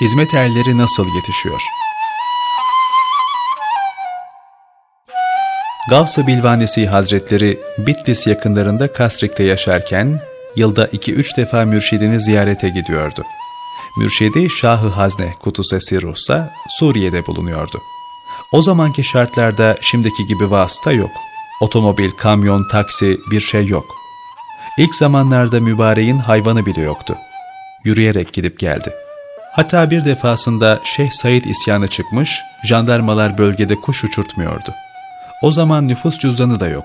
Hizmet erleri nasıl yetişiyor? Gavs-ı Bilvanesi Hazretleri Bitlis yakınlarında Kasrik'te yaşarken yılda 2-3 defa mürşidini ziyarete gidiyordu. Mürşidi Şahı Hazne Kutusesi Ruhsa Suriye'de bulunuyordu. O zamanki şartlarda şimdiki gibi vasıta yok. Otomobil, kamyon, taksi bir şey yok. İlk zamanlarda mübareğin hayvanı bile yoktu. Yürüyerek gidip geldi. Hatta bir defasında Şeyh Said isyanı çıkmış, jandarmalar bölgede kuş uçurtmuyordu. O zaman nüfus cüzdanı da yok.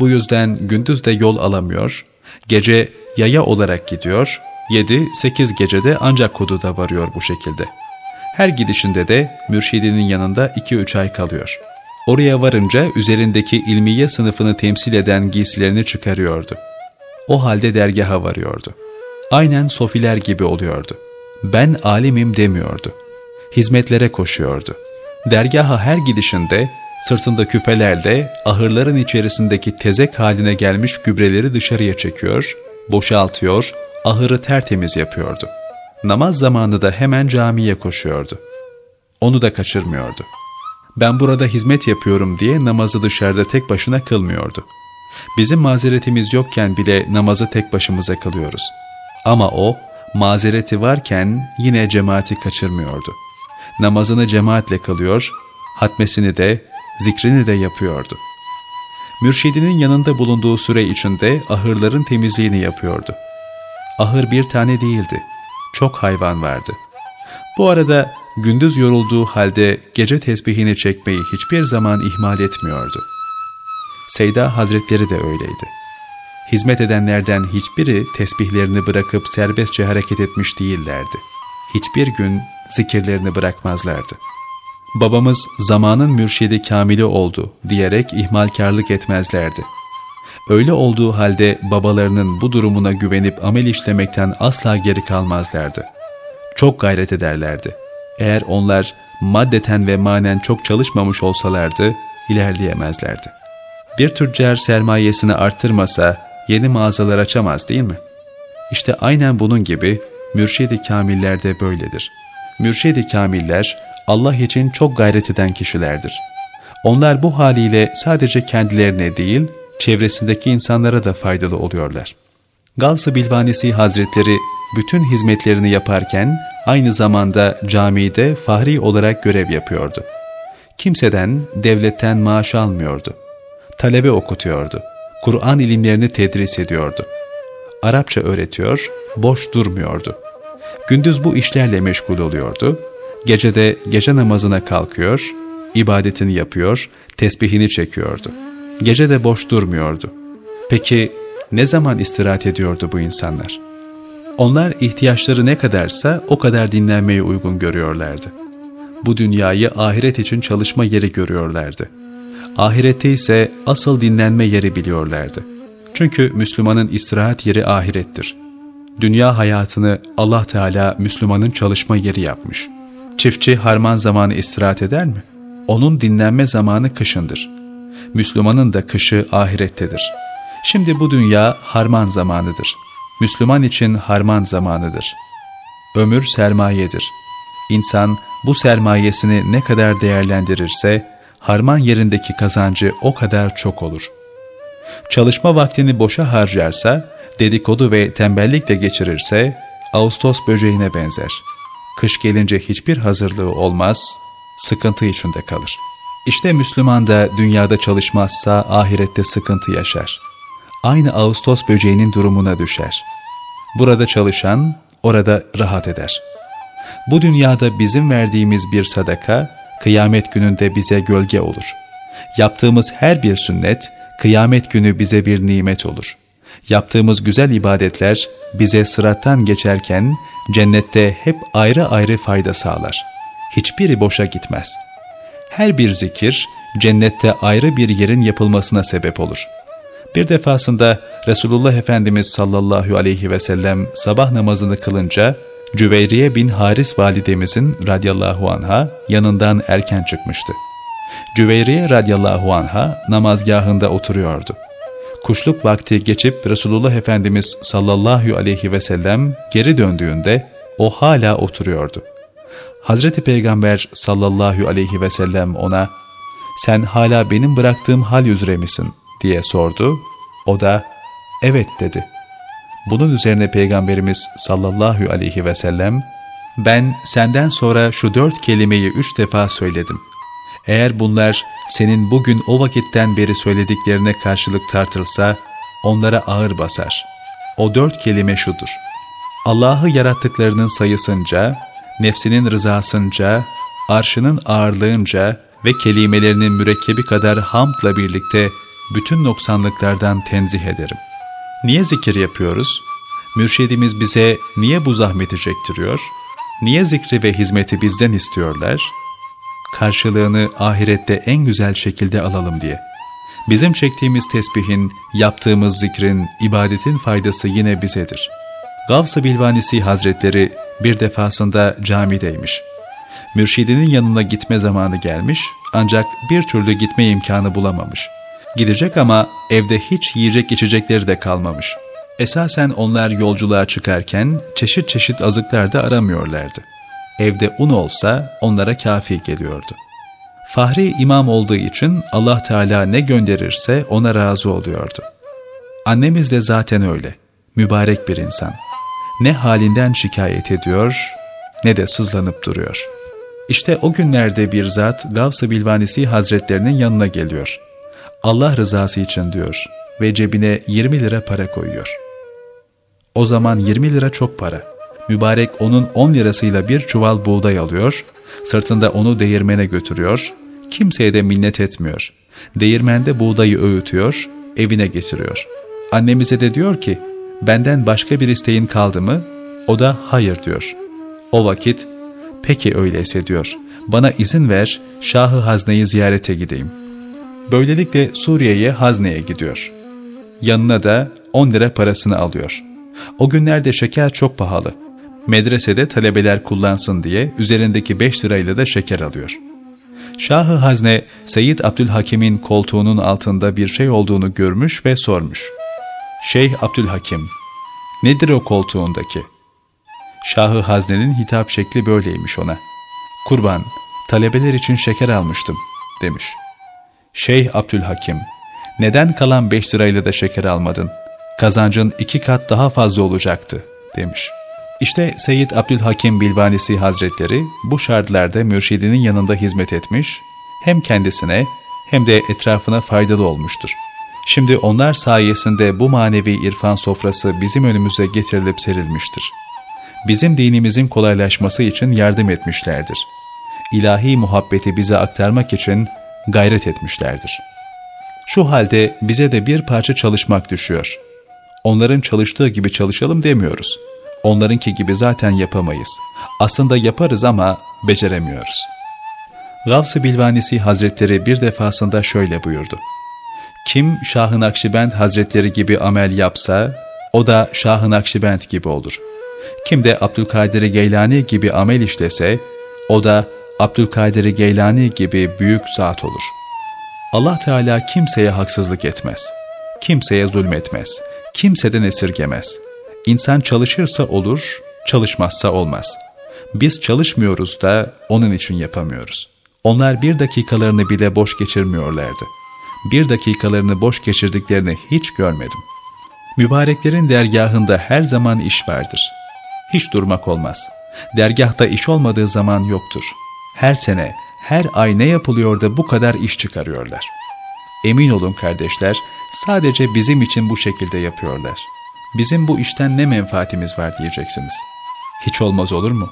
Bu yüzden gündüz de yol alamıyor, gece yaya olarak gidiyor, 7-8 gecede ancak Kudu'da varıyor bu şekilde. Her gidişinde de mürşidinin yanında 2-3 ay kalıyor. Oraya varınca üzerindeki ilmiye sınıfını temsil eden giysilerini çıkarıyordu. O halde dergaha varıyordu. Aynen sofiler gibi oluyordu. Ben alimim demiyordu. Hizmetlere koşuyordu. Dergaha her gidişinde sırtında küfelerle ahırların içerisindeki tezek haline gelmiş gübreleri dışarıya çekiyor, boşaltıyor, ahırı tertemiz yapıyordu. Namaz zamanı da hemen camiye koşuyordu. Onu da kaçırmıyordu. Ben burada hizmet yapıyorum diye namazı dışarıda tek başına kılmıyordu. Bizim mazeretimiz yokken bile namazı tek başımıza kılıyoruz. Ama o, mazereti varken yine cemaati kaçırmıyordu. Namazını cemaatle kılıyor, hatmesini de, zikrini de yapıyordu. Mürşidinin yanında bulunduğu süre içinde ahırların temizliğini yapıyordu. Ahır bir tane değildi, çok hayvan vardı. Bu arada gündüz yorulduğu halde gece tesbihini çekmeyi hiçbir zaman ihmal etmiyordu. Seyda Hazretleri de öyleydi. Hizmet edenlerden hiçbiri tesbihlerini bırakıp serbestçe hareket etmiş değillerdi. Hiçbir gün zikirlerini bırakmazlardı. Babamız zamanın mürşidi kamili oldu diyerek ihmalkarlık etmezlerdi. Öyle olduğu halde babalarının bu durumuna güvenip amel işlemekten asla geri kalmazlardı. Çok gayret ederlerdi. Eğer onlar maddeten ve manen çok çalışmamış olsalardı ilerleyemezlerdi. Bir tüccar sermayesini arttırmasa yeni mağazalar açamaz değil mi? İşte aynen bunun gibi mürşidi kamiller de böyledir. Mürşidi kamiller Allah için çok gayret eden kişilerdir. Onlar bu haliyle sadece kendilerine değil, çevresindeki insanlara da faydalı oluyorlar. Gavs-ı Bilvanesi Hazretleri bütün hizmetlerini yaparken aynı zamanda camide fahri olarak görev yapıyordu. Kimseden, devletten maaş almıyordu. Talebe okutuyordu. Kur'an ilimlerini tedris ediyordu. Arapça öğretiyor, boş durmuyordu. Gündüz bu işlerle meşgul oluyordu. Gecede gece namazına kalkıyor, ibadetini yapıyor, tesbihini çekiyordu. Gece de boş durmuyordu. Peki ne zaman istirahat ediyordu bu insanlar? Onlar ihtiyaçları ne kadarsa o kadar dinlenmeyi uygun görüyorlardı. Bu dünyayı ahiret için çalışma yeri görüyorlardı. Ahirette ise asıl dinlenme yeri biliyorlardı. Çünkü Müslümanın istirahat yeri ahirettir. Dünya hayatını Allah Teala Müslümanın çalışma yeri yapmış. Çiftçi harman zamanı istirahat eder mi? Onun dinlenme zamanı kışındır. Müslümanın da kışı ahirettedir. Şimdi bu dünya harman zamanıdır. Müslüman için harman zamanıdır. Ömür sermayedir. İnsan bu sermayesini ne kadar değerlendirirse, harman yerindeki kazancı o kadar çok olur. Çalışma vaktini boşa harcarsa, dedikodu ve tembellikle geçirirse, Ağustos böceğine benzer. Kış gelince hiçbir hazırlığı olmaz, sıkıntı içinde kalır. İşte Müslüman da dünyada çalışmazsa ahirette sıkıntı yaşar. Aynı Ağustos böceğinin durumuna düşer. Burada çalışan, orada rahat eder. Bu dünyada bizim verdiğimiz bir sadaka, kıyamet gününde bize gölge olur. Yaptığımız her bir sünnet, kıyamet günü bize bir nimet olur. Yaptığımız güzel ibadetler bize sırattan geçerken cennette hep ayrı ayrı fayda sağlar. Hiçbiri boşa gitmez. Her bir zikir cennette ayrı bir yerin yapılmasına sebep olur. Bir defasında Resulullah Efendimiz sallallahu aleyhi ve sellem sabah namazını kılınca Cüveyriye bin Haris validemizin radiyallahu anha yanından erken çıkmıştı. Cüveyriye radiyallahu anha namazgahında oturuyordu. Kuşluk vakti geçip Resulullah Efendimiz sallallahu aleyhi ve sellem geri döndüğünde o hala oturuyordu. Hazreti Peygamber sallallahu aleyhi ve sellem ona sen hala benim bıraktığım hal üzere misin diye sordu. O da evet dedi. Bunun üzerine Peygamberimiz sallallahu aleyhi ve sellem ben senden sonra şu dört kelimeyi üç defa söyledim. Eğer bunlar senin bugün o vakitten beri söylediklerine karşılık tartılsa onlara ağır basar. O dört kelime şudur. Allah'ı yarattıklarının sayısınca, nefsinin rızasınca, arşının ağırlığınca ve kelimelerinin mürekkebi kadar hamdla birlikte bütün noksanlıklardan tenzih ederim. Niye zikir yapıyoruz? Mürşidimiz bize niye bu zahmeti çektiriyor? Niye zikri ve hizmeti bizden istiyorlar? Karşılığını ahirette en güzel şekilde alalım diye. Bizim çektiğimiz tesbihin, yaptığımız zikrin, ibadetin faydası yine bizedir. Gavs-ı Bilvanisi Hazretleri bir defasında camideymiş. Mürşidinin yanına gitme zamanı gelmiş ancak bir türlü gitme imkanı bulamamış. Gidecek ama evde hiç yiyecek içecekleri de kalmamış. Esasen onlar yolculuğa çıkarken çeşit çeşit azıklar da aramıyorlardı. Evde un olsa onlara kafi geliyordu. Fahri imam olduğu için Allah Teala ne gönderirse ona razı oluyordu. Annemiz de zaten öyle, mübarek bir insan. Ne halinden şikayet ediyor ne de sızlanıp duruyor. İşte o günlerde bir zat Gavs-ı Bilvanisi Hazretlerinin yanına geliyor. Allah rızası için diyor ve cebine 20 lira para koyuyor. O zaman 20 lira çok para. Mübarek onun 10 lirasıyla bir çuval buğday alıyor, sırtında onu değirmene götürüyor, kimseye de minnet etmiyor. Değirmende buğdayı öğütüyor, evine getiriyor. Annemize de diyor ki, benden başka bir isteğin kaldı mı? O da hayır diyor. O vakit, peki öyleyse diyor, bana izin ver, Şahı Hazne'yi ziyarete gideyim. Böylelikle Suriye'ye Hazne'ye gidiyor. Yanına da 10 lira parasını alıyor. O günlerde şeker çok pahalı. Medresede talebeler kullansın diye üzerindeki 5 lirayla da şeker alıyor. Şahı Hazne, Seyyid Abdülhakim'in koltuğunun altında bir şey olduğunu görmüş ve sormuş. Şeyh Abdülhakim, nedir o koltuğundaki? Şahı Hazne'nin hitap şekli böyleymiş ona. Kurban, talebeler için şeker almıştım, demiş. Şeyh Abdülhakim, neden kalan 5 lirayla da şeker almadın? Kazancın iki kat daha fazla olacaktı, demiş. İşte Seyyid Abdülhakim Bilvanisi Hazretleri bu şartlarda mürşidinin yanında hizmet etmiş, hem kendisine hem de etrafına faydalı olmuştur. Şimdi onlar sayesinde bu manevi irfan sofrası bizim önümüze getirilip serilmiştir. Bizim dinimizin kolaylaşması için yardım etmişlerdir. İlahi muhabbeti bize aktarmak için gayret etmişlerdir. Şu halde bize de bir parça çalışmak düşüyor. Onların çalıştığı gibi çalışalım demiyoruz. Onlarınki gibi zaten yapamayız. Aslında yaparız ama beceremiyoruz. Gavs-ı Bilvanisi Hazretleri bir defasında şöyle buyurdu. Kim Şah-ı Nakşibend Hazretleri gibi amel yapsa, o da Şah-ı Nakşibend gibi olur. Kim de Abdülkadir Geylani gibi amel işlese, o da Abdülkadir Geylani gibi büyük zat olur. Allah Teala kimseye haksızlık etmez. Kimseye zulmetmez. Kimseden esirgemez. İnsan çalışırsa olur, çalışmazsa olmaz. Biz çalışmıyoruz da onun için yapamıyoruz. Onlar bir dakikalarını bile boş geçirmiyorlardı. Bir dakikalarını boş geçirdiklerini hiç görmedim. Mübareklerin dergahında her zaman iş vardır. Hiç durmak olmaz. Dergahta iş olmadığı zaman yoktur. Her sene, her ay ne yapılıyor da bu kadar iş çıkarıyorlar. Emin olun kardeşler, sadece bizim için bu şekilde yapıyorlar. Bizim bu işten ne menfaatimiz var diyeceksiniz. Hiç olmaz olur mu?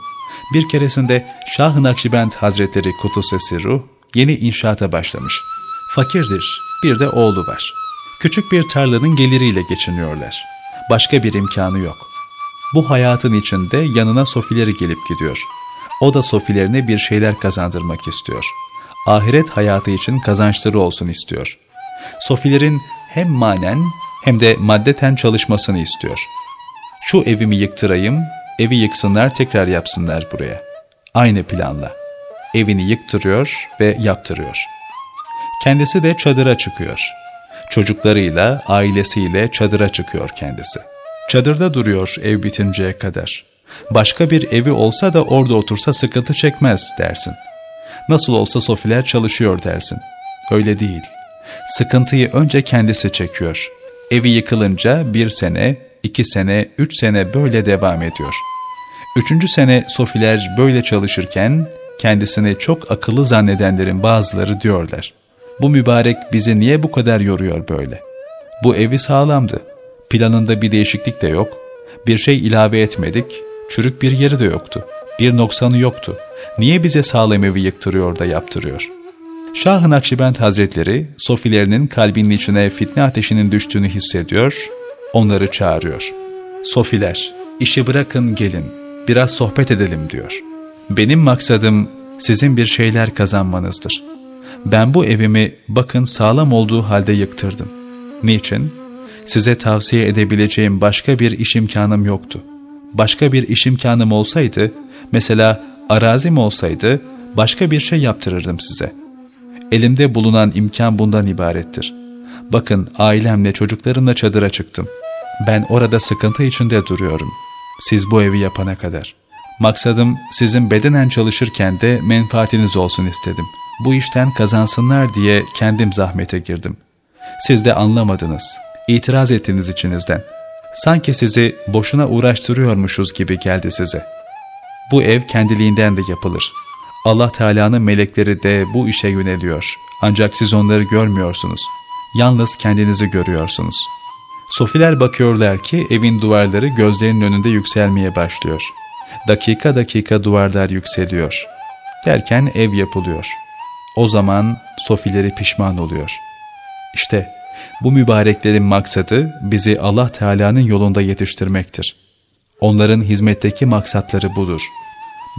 Bir keresinde Şah-ı Nakşibend Hazretleri Kutus-ı Sirruh yeni inşaata başlamış. Fakirdir, bir de oğlu var. Küçük bir tarlanın geliriyle geçiniyorlar. Başka bir imkanı yok. Bu hayatın içinde yanına sofileri gelip gidiyor. O da sofilerine bir şeyler kazandırmak istiyor. Ahiret hayatı için kazançları olsun istiyor. Sofilerin hem manen hem de maddeten çalışmasını istiyor. Şu evimi yıktırayım, evi yıksınlar tekrar yapsınlar buraya. Aynı planla. Evini yıktırıyor ve yaptırıyor. Kendisi de çadıra çıkıyor. Çocuklarıyla, ailesiyle çadıra çıkıyor kendisi. Çadırda duruyor ev bitinceye kadar. Başka bir evi olsa da orada otursa sıkıntı çekmez dersin. Nasıl olsa Sofiler çalışıyor dersin. Öyle değil. Sıkıntıyı önce kendisi çekiyor. Evi yıkılınca bir sene, iki sene, üç sene böyle devam ediyor. Üçüncü sene Sofiler böyle çalışırken kendisini çok akıllı zannedenlerin bazıları diyorlar. Bu mübarek bizi niye bu kadar yoruyor böyle? Bu evi sağlamdı. Planında bir değişiklik de yok. Bir şey ilave etmedik. Çürük bir yeri de yoktu. Bir noksanı yoktu. Niye bize sağlam evi yıktırıyor da yaptırıyor? Şah-ı Nakşibend Hazretleri Sofilerinin kalbinin içine fitne ateşinin düştüğünü hissediyor, onları çağırıyor. Sofiler, işi bırakın gelin, biraz sohbet edelim diyor. Benim maksadım sizin bir şeyler kazanmanızdır. Ben bu evimi bakın sağlam olduğu halde yıktırdım. Niçin? Size tavsiye edebileceğim başka bir iş imkanım yoktu. Başka bir iş imkanım olsaydı, mesela arazim olsaydı başka bir şey yaptırırdım size. Elimde bulunan imkan bundan ibarettir. Bakın ailemle çocuklarımla çadıra çıktım. Ben orada sıkıntı içinde duruyorum. Siz bu evi yapana kadar. Maksadım sizin bedenen çalışırken de menfaatiniz olsun istedim. Bu işten kazansınlar diye kendim zahmete girdim. Siz de anlamadınız. İtiraz ettiniz içinizden. Sanki sizi boşuna uğraştırıyormuşuz gibi geldi size. Bu ev kendiliğinden de yapılır. Allah Teala'nın melekleri de bu işe yöneliyor. Ancak siz onları görmüyorsunuz. Yalnız kendinizi görüyorsunuz. Sofiler bakıyorlar ki evin duvarları gözlerinin önünde yükselmeye başlıyor. Dakika dakika duvarlar yükseliyor. Derken ev yapılıyor. O zaman Sofileri pişman oluyor. İşte bu mübareklerin maksadı bizi Allah Teala'nın yolunda yetiştirmektir. Onların hizmetteki maksatları budur.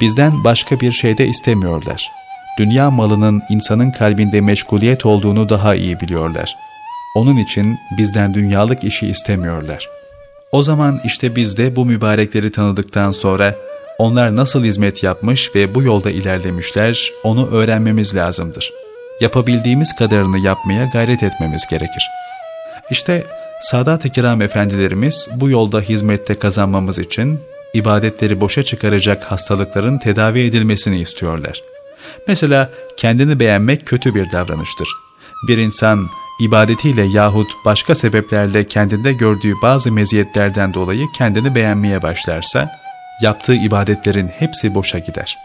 Bizden başka bir şey de istemiyorlar. Dünya malının insanın kalbinde meşguliyet olduğunu daha iyi biliyorlar. Onun için bizden dünyalık işi istemiyorlar. O zaman işte biz de bu mübarekleri tanıdıktan sonra onlar nasıl hizmet yapmış ve bu yolda ilerlemişler onu öğrenmemiz lazımdır. Yapabildiğimiz kadarını yapmaya gayret etmemiz gerekir. İşte Sadat-ı Kiram efendilerimiz bu yolda hizmette kazanmamız için ibadetleri boşa çıkaracak hastalıkların tedavi edilmesini istiyorlar. Mesela kendini beğenmek kötü bir davranıştır. Bir insan ibadetiyle yahut başka sebeplerle kendinde gördüğü bazı meziyetlerden dolayı kendini beğenmeye başlarsa, yaptığı ibadetlerin hepsi boşa gider.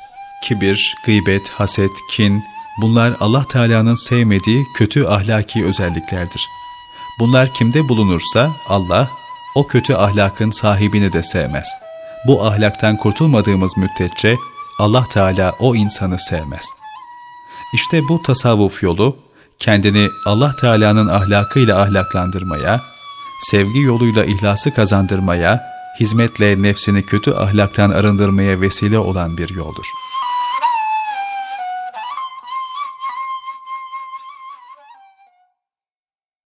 Kibir, gıybet, haset, kin, bunlar Allah Teala'nın sevmediği kötü ahlaki özelliklerdir. Bunlar kimde bulunursa Allah, o kötü ahlakın sahibini de sevmez. Bu ahlaktan kurtulmadığımız müddetçe Allah Teala o insanı sevmez. İşte bu tasavvuf yolu, kendini Allah Teala'nın ahlakıyla ahlaklandırmaya, sevgi yoluyla ihlası kazandırmaya, hizmetle nefsini kötü ahlaktan arındırmaya vesile olan bir yoldur.''